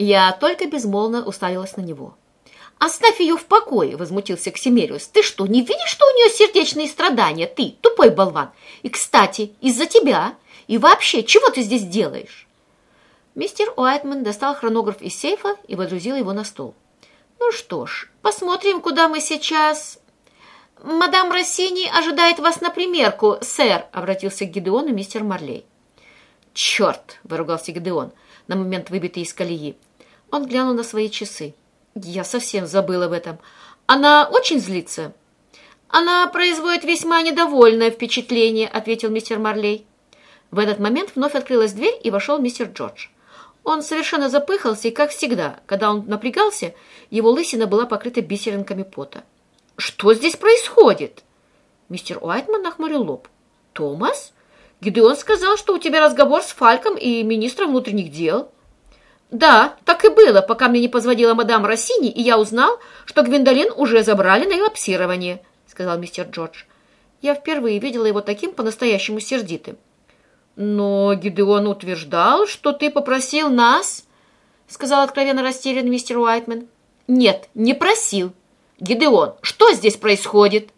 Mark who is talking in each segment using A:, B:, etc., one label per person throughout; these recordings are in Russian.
A: Я только безмолвно уставилась на него. «Оставь ее в покое!» — возмутился Ксимериус. «Ты что, не видишь, что у нее сердечные страдания? Ты, тупой болван! И, кстати, из-за тебя! И вообще, чего ты здесь делаешь?» Мистер Уайтман достал хронограф из сейфа и водрузил его на стол. «Ну что ж, посмотрим, куда мы сейчас...» «Мадам Россини ожидает вас на примерку, сэр», — обратился к Гидеону мистер Марлей.
B: «Черт!» — выругался Гидеон, на момент выбитый из колеи. Он глянул на свои часы. «Я совсем забыл об этом. Она очень злится?»
A: «Она производит весьма недовольное впечатление», — ответил мистер Марлей.
B: В этот момент вновь открылась дверь, и вошел мистер Джордж. Он совершенно запыхался, и, как всегда, когда он напрягался, его лысина была покрыта бисеринками пота.
A: «Что здесь происходит?»
B: Мистер Уайтман нахмурил лоб.
A: «Томас? Гидеон сказал, что у тебя разговор с Фальком и министром внутренних дел». «Да, так и было, пока мне не позвонила мадам Россини, и я узнал, что Гвиндолин уже забрали на элапсирование», — сказал мистер Джордж. Я впервые видела его таким по-настоящему сердитым. «Но Гидеон утверждал, что ты попросил нас», — сказал откровенно растерянный мистер Уайтман. «Нет, не просил. Гидеон, что здесь происходит?»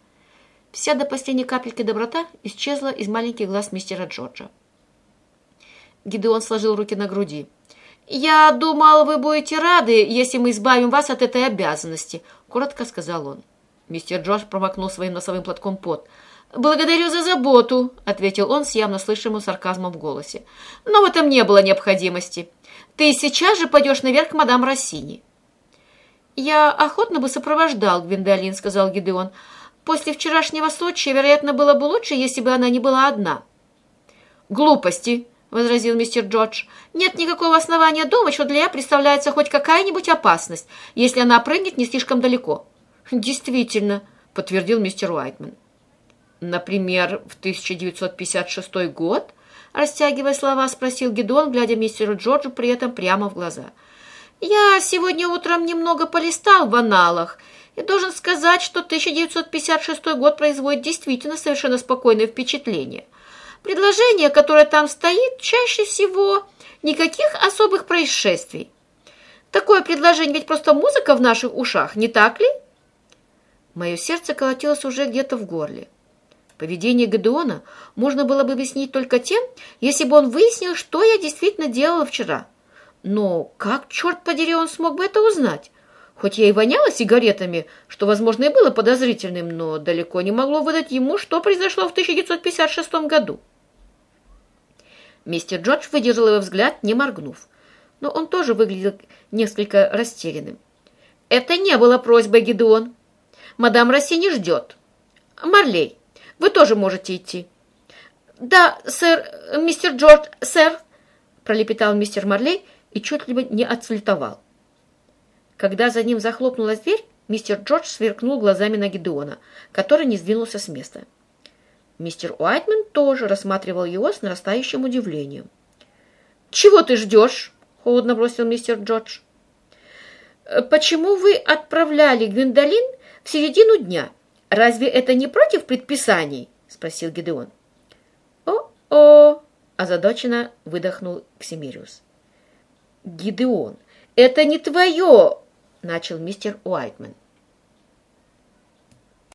B: Вся до последней капельки доброта исчезла из маленьких глаз мистера Джорджа. Гидеон сложил руки на груди.
A: «Я думал, вы будете рады, если мы избавим вас от этой обязанности», — коротко сказал он.
B: Мистер Джордж промокнул своим носовым платком пот.
A: «Благодарю за заботу», — ответил он с явно слышимым сарказмом в голосе. «Но в этом не было необходимости. Ты сейчас же пойдешь наверх к мадам Россини».
B: «Я охотно бы сопровождал Гвиндолин», — сказал Гидеон. После вчерашнего случая, вероятно, было бы лучше, если бы она не была одна.
A: «Глупости!» — возразил мистер Джордж. «Нет никакого основания думать, что для нее представляется хоть какая-нибудь опасность, если она прыгнет не слишком далеко».
B: «Действительно», — подтвердил мистер Уайтман. «Например, в 1956 год?» Растягивая слова, спросил Гедон, глядя мистеру Джорджу при этом прямо в глаза.
A: «Я сегодня утром немного полистал в аналах и должен сказать, что 1956 год производит действительно совершенно спокойное впечатление. Предложение, которое там стоит, чаще всего никаких особых происшествий. Такое предложение ведь просто музыка в наших ушах, не так ли?
B: Мое сердце колотилось уже где-то в горле. Поведение Гедеона можно было бы объяснить только тем, если бы он выяснил, что я действительно делала вчера. Но как, черт подери, он смог бы это узнать? Хоть я и воняла сигаретами, что, возможно, и было подозрительным, но далеко не могло выдать ему, что произошло в 1956 году. Мистер Джордж выдержал его взгляд, не моргнув, но он тоже выглядел несколько растерянным.
A: «Это не было просьбой, Гедеон. Мадам Росси не ждет. Марлей, вы тоже можете идти».
B: «Да, сэр, мистер Джордж, сэр», пролепетал мистер Марлей и чуть ли не отсультовал. Когда за ним захлопнулась дверь, мистер Джордж сверкнул глазами на Гидеона, который не сдвинулся с места. Мистер Уайтман тоже рассматривал его с нарастающим удивлением.
A: «Чего ты ждешь?» — холодно бросил мистер Джордж. «Почему вы отправляли Гвиндолин в середину дня? Разве это не против предписаний?» — спросил Гидеон.
B: «О-о!» — озадаченно выдохнул Ксимириус.
A: «Гидеон, это не твое!» Начал мистер Уайтман.